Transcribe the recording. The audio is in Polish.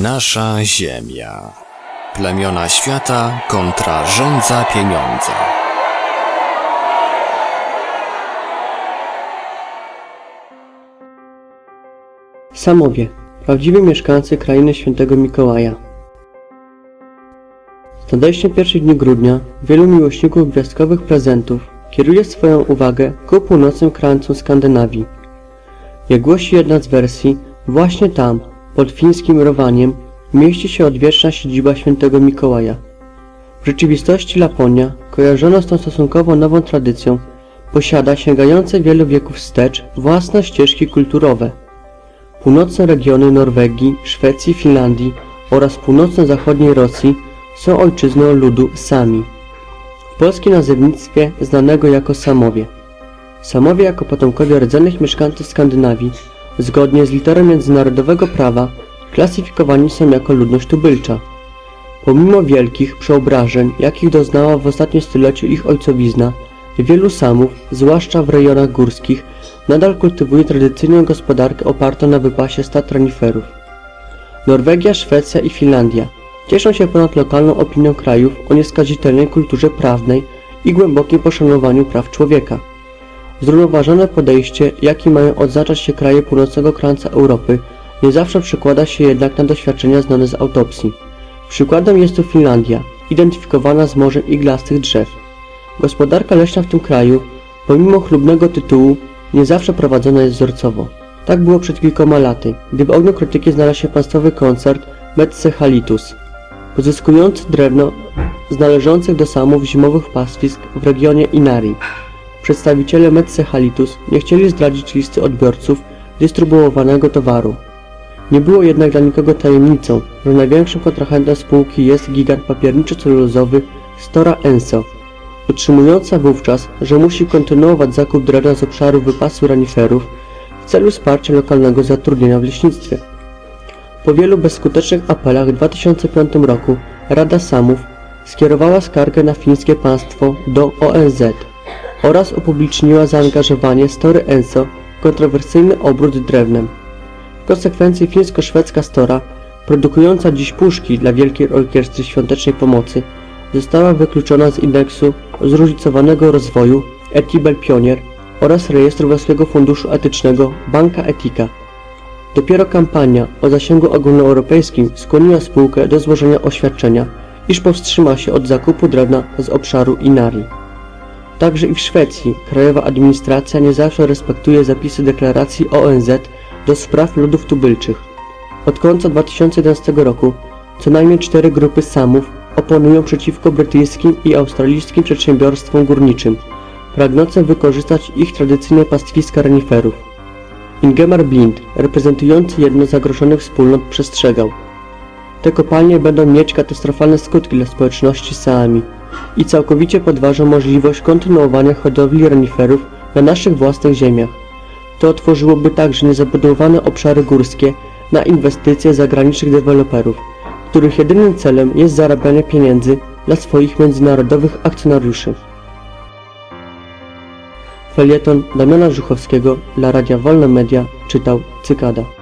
Nasza ziemia. Plemiona świata kontra rzędza pieniądza. Samowie, prawdziwi mieszkańcy krainy świętego Mikołaja. Z nadejściem pierwszych dni grudnia wielu miłośników gwiazdkowych prezentów kieruje swoją uwagę ku północnym krańcom Skandynawii. Jak głosi jedna z wersji, właśnie tam, pod fińskim Rowaniem, mieści się odwieczna siedziba świętego Mikołaja. W rzeczywistości Laponia, kojarzona z tą stosunkowo nową tradycją, posiada sięgające wielu wieków wstecz własne ścieżki kulturowe. Północne regiony Norwegii, Szwecji, Finlandii oraz północno-zachodniej Rosji są ojczyzną ludu Sami. W polskim nazewnictwie znanego jako Samowie. Samowie jako potomkowie rdzennych mieszkańców Skandynawii, zgodnie z literą międzynarodowego prawa, klasyfikowani są jako ludność tubylcza. Pomimo wielkich przeobrażeń, jakich doznała w ostatnim stuleciu ich ojcowizna, wielu Samów, zwłaszcza w rejonach górskich, nadal kultywuje tradycyjną gospodarkę opartą na wypasie stad reniferów. Norwegia, Szwecja i Finlandia cieszą się ponad lokalną opinią krajów o nieskazitelnej kulturze prawnej i głębokim poszanowaniu praw człowieka. Zrównoważone podejście, jakim mają odznaczać się kraje północnego krańca Europy, nie zawsze przekłada się jednak na doświadczenia znane z autopsji. Przykładem jest tu Finlandia, identyfikowana z morzem iglastych drzew. Gospodarka leśna w tym kraju, pomimo chlubnego tytułu, nie zawsze prowadzona jest wzorcowo. Tak było przed kilkoma laty, gdy w ogniu krytyki znalazł się państwowy koncert Metce Halitus, pozyskujący drewno z należących do samów zimowych pastwisk w regionie Inari. Przedstawiciele Metce Halitus nie chcieli zdradzić listy odbiorców dystrybuowanego towaru. Nie było jednak dla nikogo tajemnicą, że największym kontrahentem spółki jest gigant papierniczy-celulozowy Stora Enso, utrzymująca wówczas, że musi kontynuować zakup drewna z obszaru wypasu reniferów w celu wsparcia lokalnego zatrudnienia w leśnictwie. Po wielu bezskutecznych apelach w 2005 roku Rada Samów skierowała skargę na fińskie państwo do ONZ oraz upubliczniła zaangażowanie Story Enso w kontrowersyjny obrót drewnem. W konsekwencji fińsko-szwedzka Stora, produkująca dziś puszki dla Wielkiej Orkiestry Świątecznej Pomocy, została wykluczona z indeksu zróżnicowanego rozwoju Etibel Pionier oraz rejestru Własnego Funduszu Etycznego Banka Etika. Dopiero kampania o zasięgu ogólnoeuropejskim skłoniła spółkę do złożenia oświadczenia, iż powstrzyma się od zakupu drewna z obszaru Inari. Także i w Szwecji Krajowa Administracja nie zawsze respektuje zapisy deklaracji ONZ do spraw ludów tubylczych. Od końca 2011 roku co najmniej cztery grupy Samów oponują przeciwko brytyjskim i australijskim przedsiębiorstwom górniczym, pragnącym wykorzystać ich tradycyjne pastwiska reniferów. Ingemar Blind, reprezentujący jedno z zagrożonych wspólnot, przestrzegał. Te kopalnie będą mieć katastrofalne skutki dla społeczności Saami i całkowicie podważą możliwość kontynuowania hodowli reniferów na naszych własnych ziemiach. To otworzyłoby także niezabudowane obszary górskie na inwestycje zagranicznych deweloperów, których jedynym celem jest zarabianie pieniędzy dla swoich międzynarodowych akcjonariuszy. Felieton Damiana Żuchowskiego dla Radia Wolne Media czytał Cykada.